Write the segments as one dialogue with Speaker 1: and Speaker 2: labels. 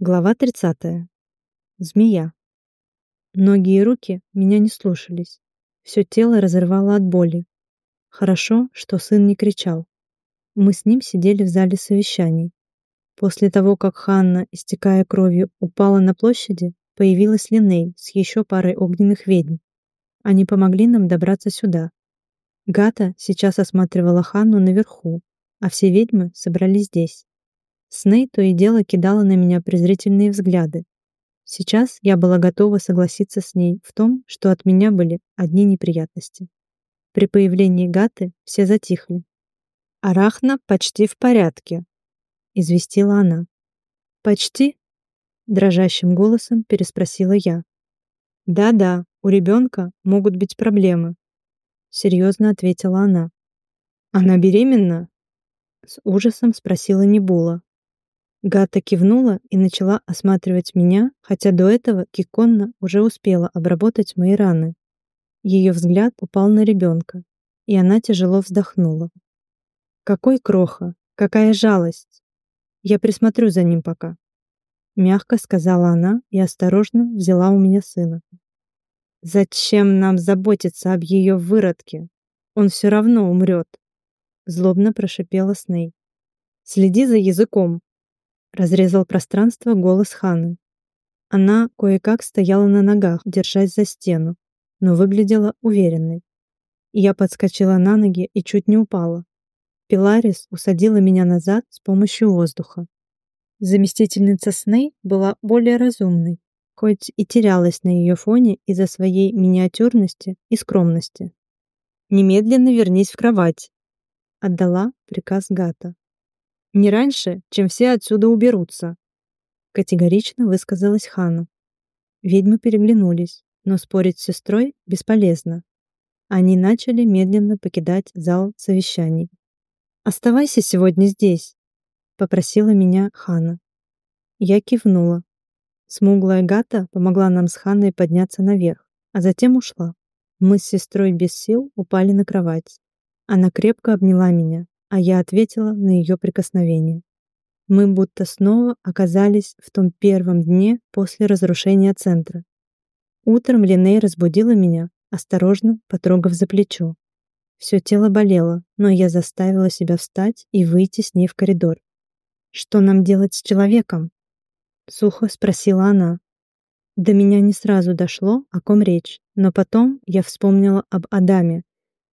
Speaker 1: Глава 30. Змея. Ноги и руки меня не слушались. Все тело разрывало от боли. Хорошо, что сын не кричал. Мы с ним сидели в зале совещаний. После того, как Ханна, истекая кровью, упала на площади, появилась Линей с еще парой огненных ведьм. Они помогли нам добраться сюда. Гата сейчас осматривала Ханну наверху, а все ведьмы собрались здесь. Сней то и дело кидала на меня презрительные взгляды. Сейчас я была готова согласиться с ней в том, что от меня были одни неприятности. При появлении Гаты все затихли. «Арахна почти в порядке», — известила она. «Почти?» — дрожащим голосом переспросила я. «Да-да, у ребенка могут быть проблемы», — серьезно ответила она. «Она беременна?» — с ужасом спросила Небула. Гата кивнула и начала осматривать меня, хотя до этого Киконна уже успела обработать мои раны. Ее взгляд упал на ребенка, и она тяжело вздохнула. «Какой кроха! Какая жалость! Я присмотрю за ним пока», — мягко сказала она и осторожно взяла у меня сына. «Зачем нам заботиться об ее выродке? Он все равно умрет», — злобно прошипела Сней. «Следи за языком», разрезал пространство голос Ханы. Она кое-как стояла на ногах, держась за стену, но выглядела уверенной. Я подскочила на ноги и чуть не упала. Пиларис усадила меня назад с помощью воздуха. Заместительница Сней была более разумной, хоть и терялась на ее фоне из-за своей миниатюрности и скромности. «Немедленно вернись в кровать», — отдала приказ Гата. Не раньше, чем все отсюда уберутся, категорично высказалась Хана. Ведьмы переглянулись, но спорить с сестрой бесполезно. Они начали медленно покидать зал совещаний. «Оставайся сегодня здесь», — попросила меня Хана. Я кивнула. Смуглая Гата помогла нам с Ханной подняться наверх, а затем ушла. Мы с сестрой без сил упали на кровать. Она крепко обняла меня, а я ответила на ее прикосновение. Мы будто снова оказались в том первом дне после разрушения центра. Утром Линей разбудила меня, осторожно потрогав за плечо. Все тело болело, но я заставила себя встать и выйти с ней в коридор. «Что нам делать с человеком?» Сухо спросила она. До меня не сразу дошло, о ком речь, но потом я вспомнила об Адаме.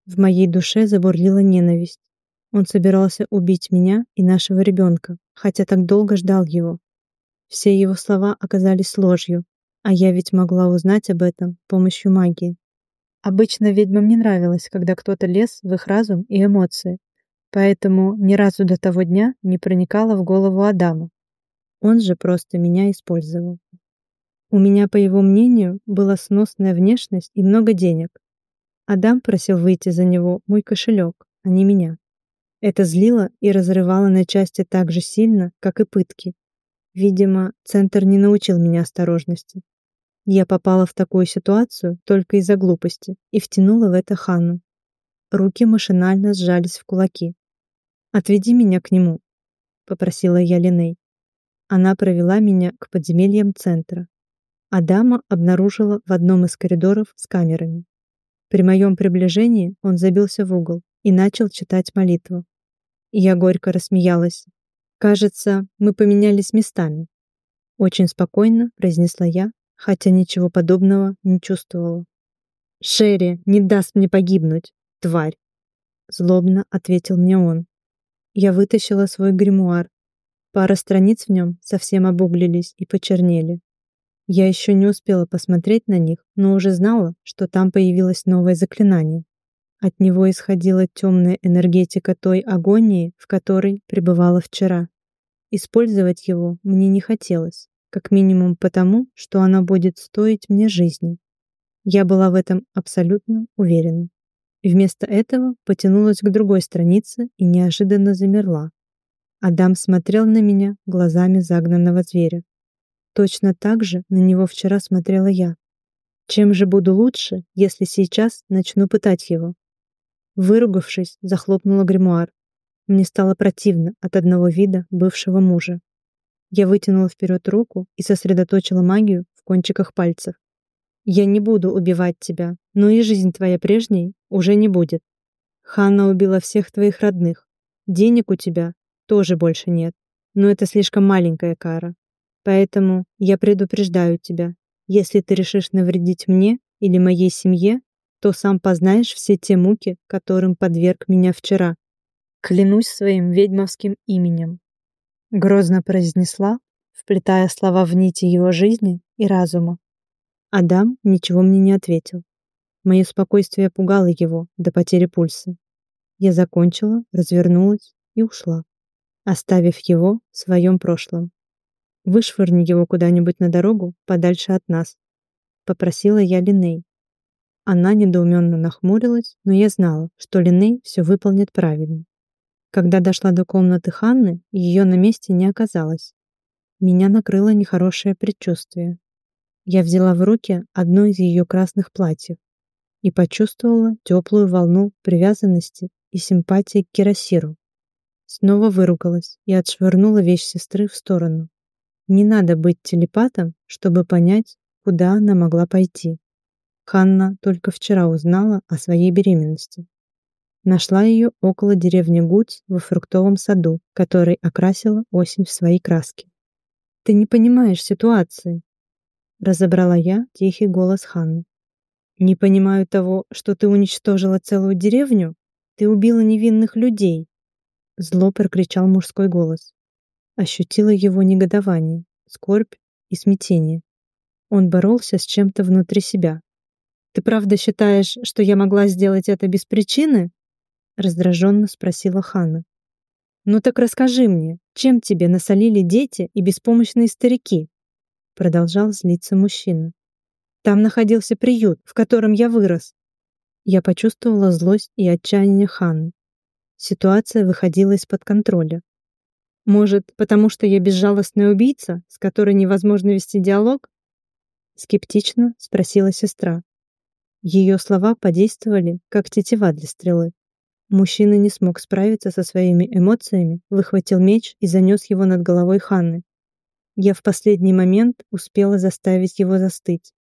Speaker 1: В моей душе забурлила ненависть. Он собирался убить меня и нашего ребенка, хотя так долго ждал его. Все его слова оказались ложью, а я ведь могла узнать об этом с помощью магии. Обычно ведьмам не нравилось, когда кто-то лез в их разум и эмоции, поэтому ни разу до того дня не проникало в голову Адама. Он же просто меня использовал. У меня, по его мнению, была сносная внешность и много денег. Адам просил выйти за него мой кошелек, а не меня. Это злило и разрывало на части так же сильно, как и пытки. Видимо, центр не научил меня осторожности. Я попала в такую ситуацию только из-за глупости и втянула в это Ханну. Руки машинально сжались в кулаки. «Отведи меня к нему», — попросила я Линей. Она провела меня к подземельям центра. Адама обнаружила в одном из коридоров с камерами. При моем приближении он забился в угол и начал читать молитву. Я горько рассмеялась. Кажется, мы поменялись местами. Очень спокойно произнесла я, хотя ничего подобного не чувствовала. «Шерри не даст мне погибнуть, тварь!» Злобно ответил мне он. Я вытащила свой гримуар. Пара страниц в нем совсем обуглились и почернели. Я еще не успела посмотреть на них, но уже знала, что там появилось новое заклинание. От него исходила темная энергетика той агонии, в которой пребывала вчера. Использовать его мне не хотелось, как минимум потому, что она будет стоить мне жизни. Я была в этом абсолютно уверена. Вместо этого потянулась к другой странице и неожиданно замерла. Адам смотрел на меня глазами загнанного зверя. Точно так же на него вчера смотрела я. Чем же буду лучше, если сейчас начну пытать его? Выругавшись, захлопнула гримуар. Мне стало противно от одного вида бывшего мужа. Я вытянула вперед руку и сосредоточила магию в кончиках пальцев. Я не буду убивать тебя, но и жизнь твоя прежней уже не будет. Ханна убила всех твоих родных. Денег у тебя тоже больше нет, но это слишком маленькая кара. Поэтому я предупреждаю тебя, если ты решишь навредить мне или моей семье, то сам познаешь все те муки, которым подверг меня вчера. Клянусь своим ведьмовским именем. Грозно произнесла, вплетая слова в нити его жизни и разума. Адам ничего мне не ответил. Мое спокойствие пугало его до потери пульса. Я закончила, развернулась и ушла, оставив его в своем прошлом. Вышвырни его куда-нибудь на дорогу, подальше от нас, попросила я Линей. Она недоуменно нахмурилась, но я знала, что Линей все выполнит правильно. Когда дошла до комнаты Ханны, ее на месте не оказалось. Меня накрыло нехорошее предчувствие. Я взяла в руки одно из ее красных платьев и почувствовала теплую волну привязанности и симпатии к Кирасиру. Снова выругалась и отшвырнула вещь сестры в сторону. Не надо быть телепатом, чтобы понять, куда она могла пойти. Ханна только вчера узнала о своей беременности. Нашла ее около деревни Гуц во фруктовом саду, который окрасила осень в свои краски. «Ты не понимаешь ситуации», — разобрала я тихий голос Ханны. «Не понимаю того, что ты уничтожила целую деревню? Ты убила невинных людей!» Зло прокричал мужской голос. Ощутила его негодование, скорбь и смятение. Он боролся с чем-то внутри себя. «Ты правда считаешь, что я могла сделать это без причины?» раздраженно спросила Хана. «Ну так расскажи мне, чем тебе насолили дети и беспомощные старики?» Продолжал злиться мужчина. «Там находился приют, в котором я вырос». Я почувствовала злость и отчаяние Ханы. Ситуация выходила из-под контроля. Может, потому что я безжалостная убийца, с которой невозможно вести диалог? Скептично спросила сестра. Ее слова подействовали, как тетива для стрелы. Мужчина не смог справиться со своими эмоциями, выхватил меч и занес его над головой Ханны. Я в последний момент успела заставить его застыть.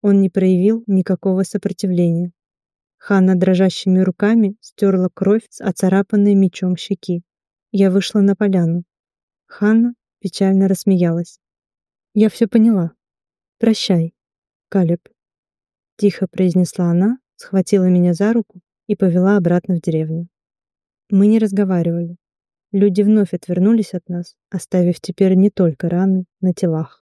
Speaker 1: Он не проявил никакого сопротивления. Ханна дрожащими руками стерла кровь с оцарапанной мечом щеки. Я вышла на поляну. Ханна печально рассмеялась. «Я все поняла. Прощай, Калеб», — тихо произнесла она, схватила меня за руку и повела обратно в деревню. Мы не разговаривали. Люди вновь отвернулись от нас, оставив теперь не только раны на телах.